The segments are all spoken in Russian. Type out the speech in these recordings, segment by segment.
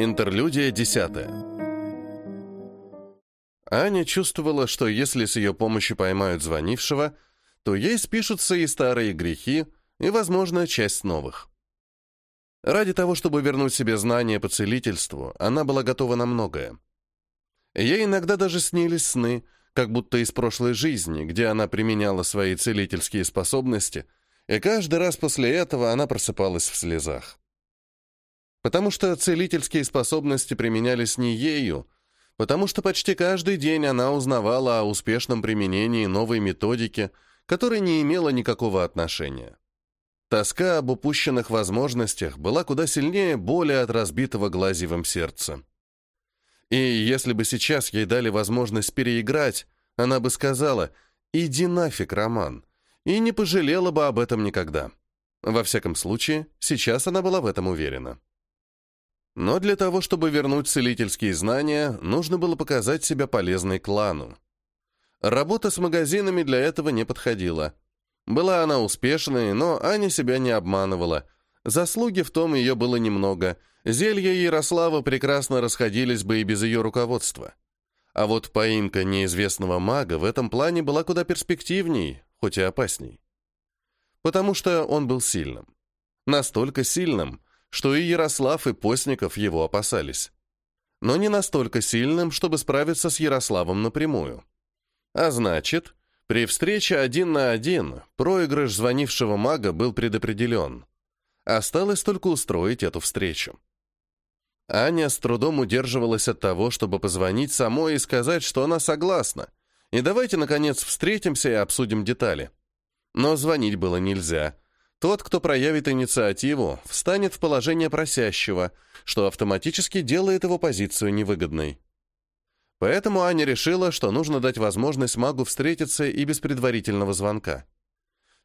Интерлюдия десятая. Аня чувствовала, что если с ее помощью поймают звонившего, то ей спишутся и старые грехи, и, возможно, часть новых. Ради того, чтобы вернуть себе знания по целительству, она была готова на многое. Ей иногда даже снились сны, как будто из прошлой жизни, где она применяла свои целительские способности, и каждый раз после этого она просыпалась в слезах. Потому что целительские способности применялись не ею, потому что почти каждый день она узнавала о успешном применении новой методики, которой не имела никакого отношения. Тоска об упущенных возможностях была куда сильнее боли от разбитого глазивом сердца. И если бы сейчас ей дали возможность переиграть, она бы сказала «Иди нафиг, Роман», и не пожалела бы об этом никогда. Во всяком случае, сейчас она была в этом уверена. Но для того, чтобы вернуть целительские знания, нужно было показать себя полезной клану. Работа с магазинами для этого не подходила – была она успешной, но Аня себя не обманывала. Заслуги в том ее было немного. Зелья Ярослава прекрасно расходились бы и без ее руководства. А вот поимка неизвестного мага в этом плане была куда перспективней, хоть и опасней. Потому что он был сильным. Настолько сильным, что и Ярослав, и Постников его опасались. Но не настолько сильным, чтобы справиться с Ярославом напрямую. А значит, при встрече один на один проигрыш звонившего мага был предопределен. Осталось только устроить эту встречу. Аня с трудом удерживалась от того, чтобы позвонить самой и сказать, что она согласна. И давайте, наконец, встретимся и обсудим детали. Но звонить было нельзя. Тот, кто проявит инициативу, встанет в положение просящего, что автоматически делает его позицию невыгодной. Поэтому Аня решила, что нужно дать возможность магу встретиться и без предварительного звонка.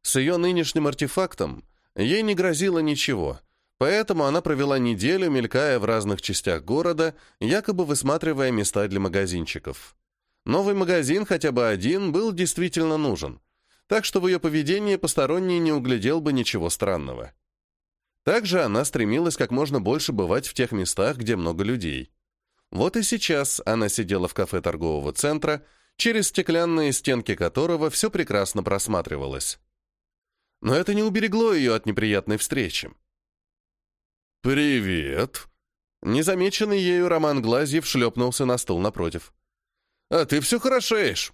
С ее нынешним артефактом ей не грозило ничего, поэтому она провела неделю, мелькая в разных частях города, якобы высматривая места для магазинчиков. Новый магазин, хотя бы один, был действительно нужен, так что в ее поведении посторонний не углядел бы ничего странного. Также она стремилась как можно больше бывать в тех местах, где много людей. Вот и сейчас она сидела в кафе торгового центра, через стеклянные стенки которого все прекрасно просматривалось. Но это не уберегло ее от неприятной встречи. «Привет!» Незамеченный ею Роман Глазьев шлепнулся на стул напротив. «А ты все хорошеешь!»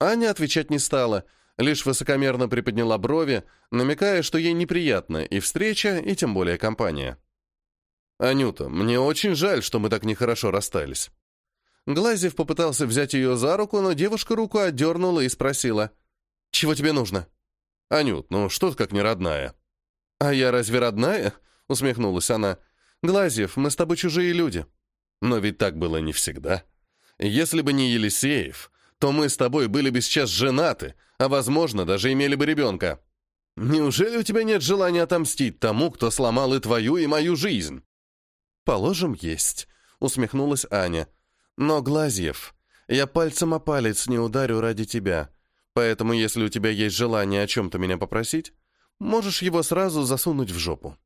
Аня отвечать не стала, лишь высокомерно приподняла брови, намекая, что ей неприятно и встреча, и тем более компания. «Анюта, мне очень жаль, что мы так нехорошо расстались». Глазев попытался взять ее за руку, но девушка руку отдернула и спросила. «Чего тебе нужно?» «Анют, ну что ты как не родная?» «А я разве родная?» — усмехнулась она. «Глазьев, мы с тобой чужие люди». «Но ведь так было не всегда. Если бы не Елисеев, то мы с тобой были бы сейчас женаты, а, возможно, даже имели бы ребенка. Неужели у тебя нет желания отомстить тому, кто сломал и твою, и мою жизнь?» «Положим, есть», — усмехнулась Аня. «Но, Глазьев, я пальцем о палец не ударю ради тебя, поэтому если у тебя есть желание о чем-то меня попросить, можешь его сразу засунуть в жопу».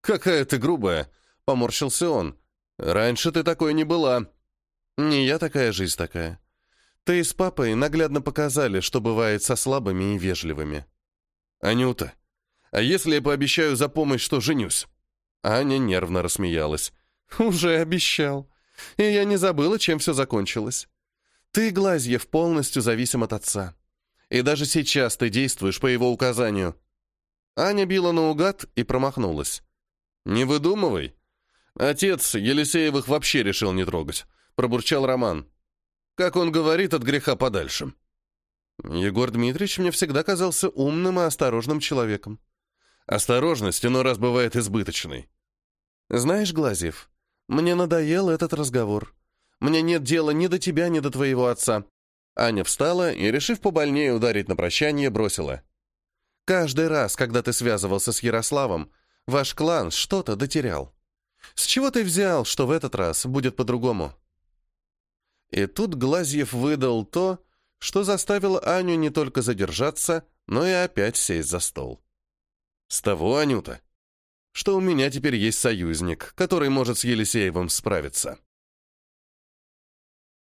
«Какая ты грубая!» — поморщился он. «Раньше ты такой не была». «Не я такая, жизнь такая. Ты с папой наглядно показали, что бывает со слабыми и вежливыми». «Анюта, а если я пообещаю за помощь, что женюсь?» Аня нервно рассмеялась. «Уже обещал. И я не забыла, чем все закончилось. Ты, Глазьев, полностью зависим от отца. И даже сейчас ты действуешь по его указанию». Аня била наугад и промахнулась. «Не выдумывай. Отец Елисеевых вообще решил не трогать», — пробурчал Роман. «Как он говорит, от греха подальше». Егор Дмитриевич мне всегда казался умным и осторожным человеком. Осторожность но раз бывает избыточной. «Знаешь, Глазьев, мне надоел этот разговор. Мне нет дела ни до тебя, ни до твоего отца». Аня встала и, решив побольнее ударить на прощание, бросила. «Каждый раз, когда ты связывался с Ярославом, ваш клан что-то дотерял. С чего ты взял, что в этот раз будет по-другому?» И тут Глазьев выдал то, что заставило Аню не только задержаться, но и опять сесть за стол. «С того, Анюта, что у меня теперь есть союзник, который может с Елисеевым справиться.